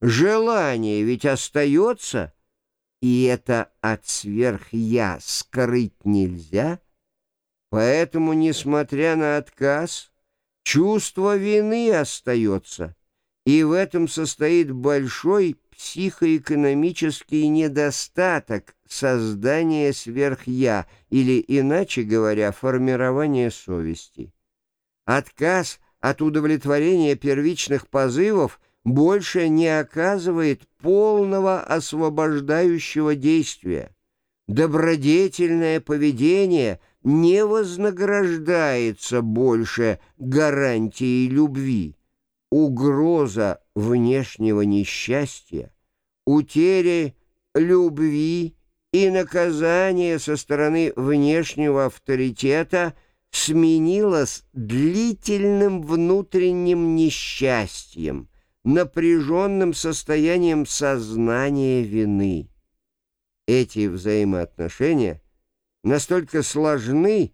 Желание ведь остается, и это от сверх-я скрыть нельзя. Поэтому, несмотря на отказ, чувство вины остается, и в этом состоит большой психоэкономический недостаток создания сверх-я, или, иначе говоря, формирования совести. Отказ от удовлетворения первичных позывов больше не оказывает полного освобождающего действия. Добродетельное поведение не вознаграждается больше гарантией любви. Угроза внешнего несчастья, утери любви и наказание со стороны внешнего авторитета сменилось длительным внутренним несчастьем, напряженным состоянием сознания вины. Эти взаимоотношения настолько сложны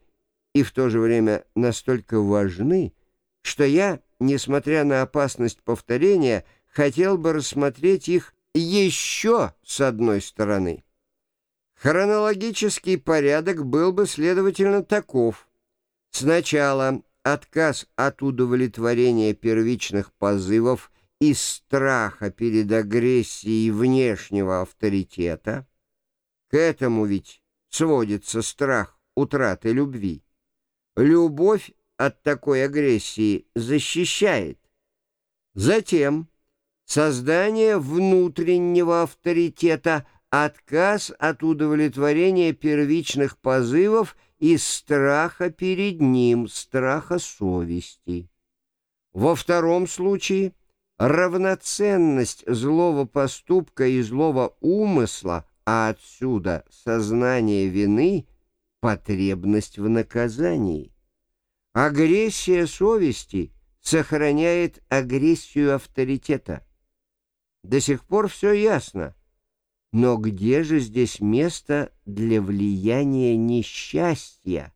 и в то же время настолько важны, что я, несмотря на опасность повторения, хотел бы рассмотреть их еще с одной стороны. Хронологический порядок был бы, следовательно, таков. Сначала отказ от удовлетворения первичных позывов из страха перед агрессией внешнего авторитета. К этому ведь сводится страх утраты любви. Любовь от такой агрессии защищает. Затем создание внутреннего авторитета, отказ от удовлетворения первичных позывов из страха перед ним, страха совести. Во втором случае равноценность злого поступка и злого умысла, а отсюда сознание вины, потребность в наказании. Агрессия совести сохраняет агрессию авторитета. До сих пор все ясно. Но где же здесь место для влияния несчастья,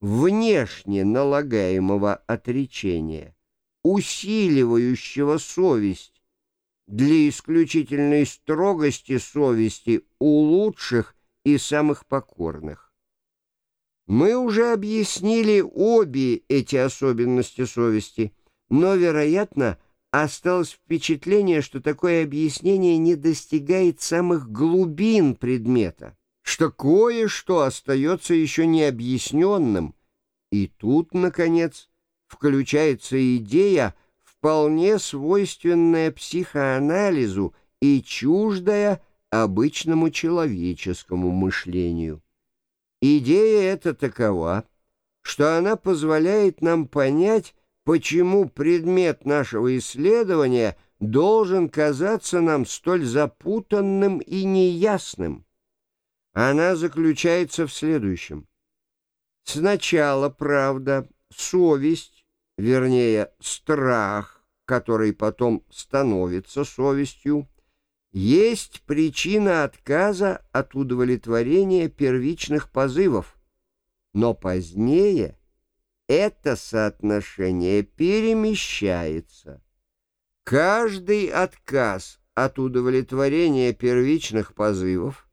внешне налагаемого отречения, усиливающего совесть, для исключительной строгости совести у лучших и самых покорных? Мы уже объяснили обе эти особенности совести, но, вероятно, осталось впечатление, что такое объяснение не достигает самых глубин предмета, что кое-что остается еще необъясненным. И тут, наконец, включается идея, вполне свойственная психоанализу и чуждая обычному человеческому мышлению. Идея эта такова, что она позволяет нам понять, почему предмет нашего исследования должен казаться нам столь запутанным и неясным. Она заключается в следующем. Сначала, правда, совесть, вернее, страх, который потом становится совестью, есть причина отказа от удовлетворения первичных позывов, но позднее – это соотношение перемещается. Каждый отказ от удовлетворения первичных позывов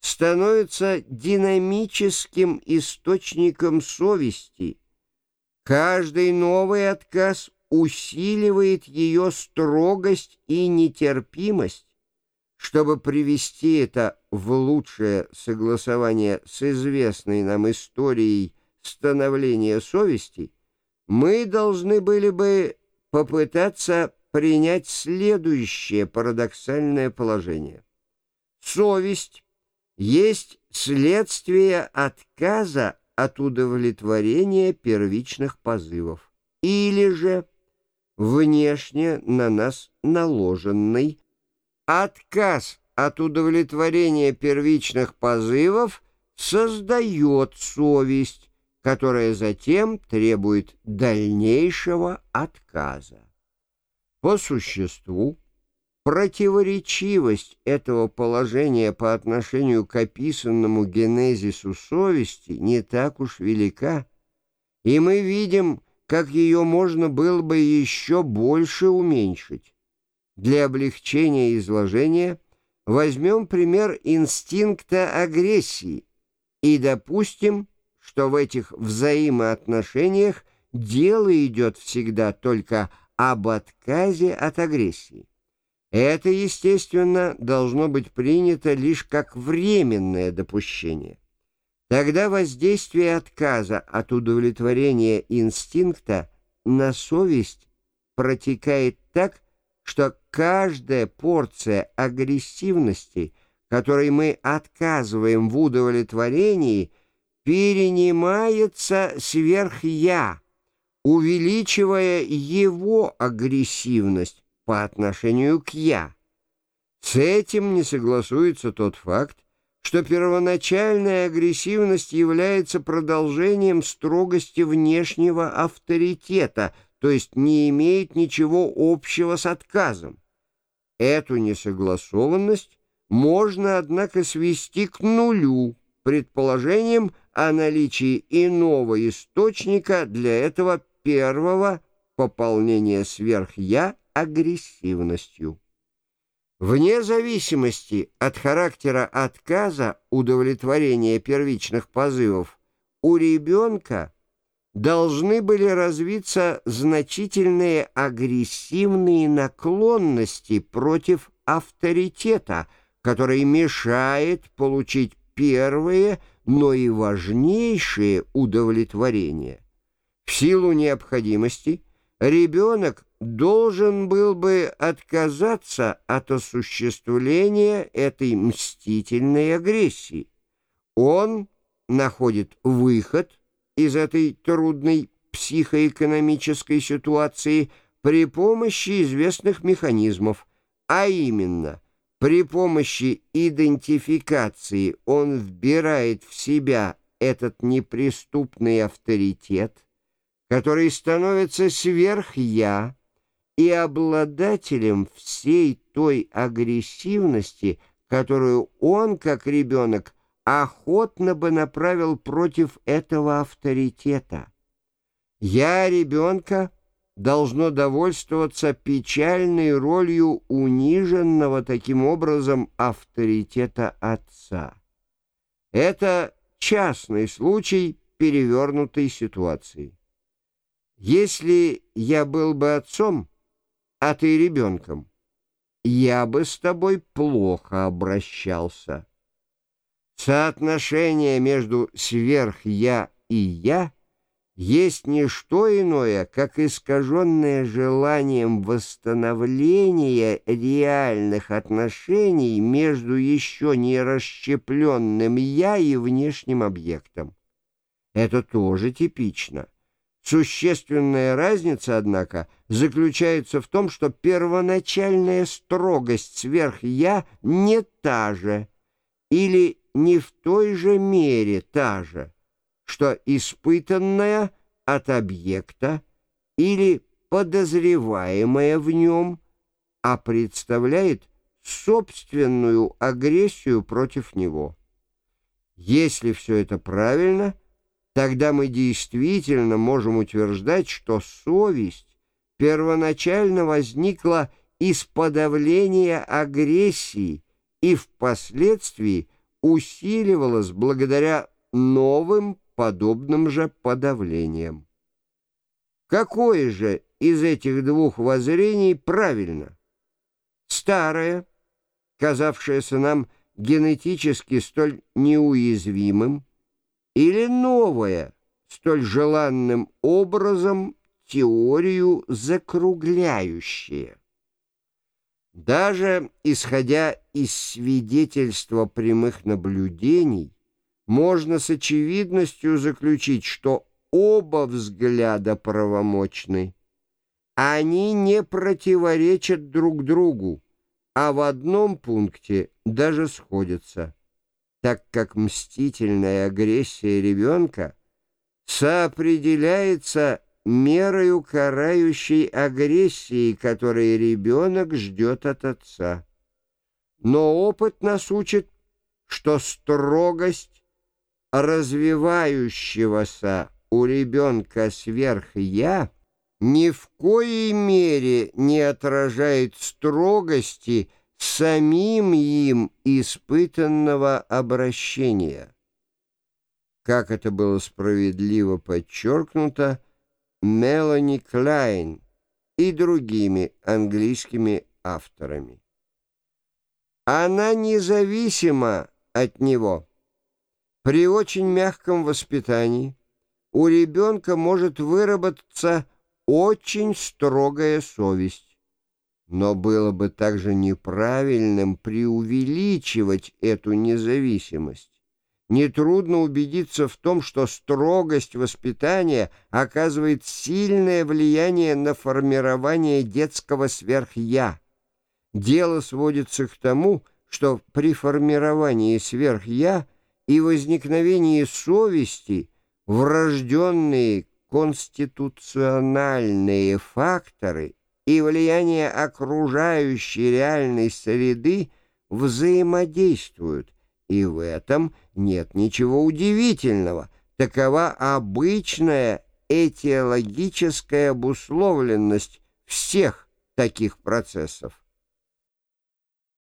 становится динамическим источником совести. Каждый новый отказ усиливает ее строгость и нетерпимость. Чтобы привести это в лучшее согласование с известной нам историей становления совести, мы должны были бы попытаться принять следующее парадоксальное положение. Совесть есть следствие отказа от удовлетворения первичных позывов или же внешне на нас наложенный отказ от удовлетворения первичных позывов создает совесть, которая затем требует дальнейшего отказа. По существу, противоречивость этого положения по отношению к описанному генезису совести не так уж велика, и мы видим, как ее можно было бы еще больше уменьшить. Для облегчения изложения возьмем пример инстинкта агрессии и допустим, что в этих взаимоотношениях дело идет всегда только об отказе от агрессии. Это, естественно, должно быть принято лишь как временное допущение. Тогда воздействие отказа от удовлетворения инстинкта на совесть протекает так, что каждая порция агрессивности, которой мы отказываем в удовлетворении, перенимается сверх «я», увеличивая его агрессивность по отношению к «я». С этим не согласуется тот факт, что первоначальная агрессивность является продолжением строгости внешнего авторитета, то есть не имеет ничего общего с отказом. Эту несогласованность можно, однако, свести к нулю предположением о наличии иного источника для этого первого пополнения сверх-я агрессивностью. Вне зависимости от характера отказа удовлетворения первичных позывов, у ребенка должны были развиться значительные агрессивные наклонности против авторитета, который мешает получить первые, но и важнейшие удовлетворения. В силу необходимости ребенок должен был бы отказаться от осуществления этой мстительной агрессии. Он находит выход из этой трудной психоэкономической ситуации при помощи известных механизмов, а именно при помощи идентификации он вбирает в себя этот неприступный авторитет, который становится сверх-я, и обладателем всей той агрессивности, которую он, как ребенок, охотно бы направил против этого авторитета. Я, ребенка, должно довольствоваться печальной ролью униженного таким образом авторитета отца. Это частный случай перевернутой ситуации. Если я был бы отцом, а ты ребенком, я бы с тобой плохо обращался. Соотношение между сверх-я и «я» есть не что иное, как искаженное желанием восстановления реальных отношений между еще не расщепленным «я» и внешним объектом. Это тоже типично. Существенная разница, однако, заключается в том, что первоначальная строгость сверх-я не та же, или не в той же мере та же, что испытанная от объекта или подозреваемая в нем, а представляет собственную агрессию против него. Если все это правильно – Тогда мы действительно можем утверждать, что совесть первоначально возникла из подавления агрессии и впоследствии усиливалась благодаря новым подобным же подавлениям. Какое же из этих двух воззрений правильно? Старое, казавшееся нам генетически столь неуязвимым, или новое, столь желанным образом теорию закругляющее. Даже исходя из свидетельства прямых наблюдений, можно с очевидностью заключить, что оба взгляда правомочны. Они не противоречат друг другу, а в одном пункте даже сходятся так как мстительная агрессия ребенка соопределяется мерою карающей агрессии, которой ребенок ждет от отца. Но опыт нас учит, что строгость развивающегося у ребенка сверх «я» ни в коей мере не отражает строгости самим им испытанного обращения. Как это было справедливо подчеркнуто, Мелани Клайн и другими английскими авторами. Она независима от него. При очень мягком воспитании у ребенка может выработаться очень строгая совесть. Но было бы также неправильным преувеличивать эту независимость. Нетрудно убедиться в том, что строгость воспитания оказывает сильное влияние на формирование детского сверх-я. Дело сводится к тому, что при формировании сверх-я и возникновении совести врожденные конституциональные факторы и влияние окружающей реальной среды взаимодействуют, и в этом нет ничего удивительного. Такова обычная этиологическая обусловленность всех таких процессов.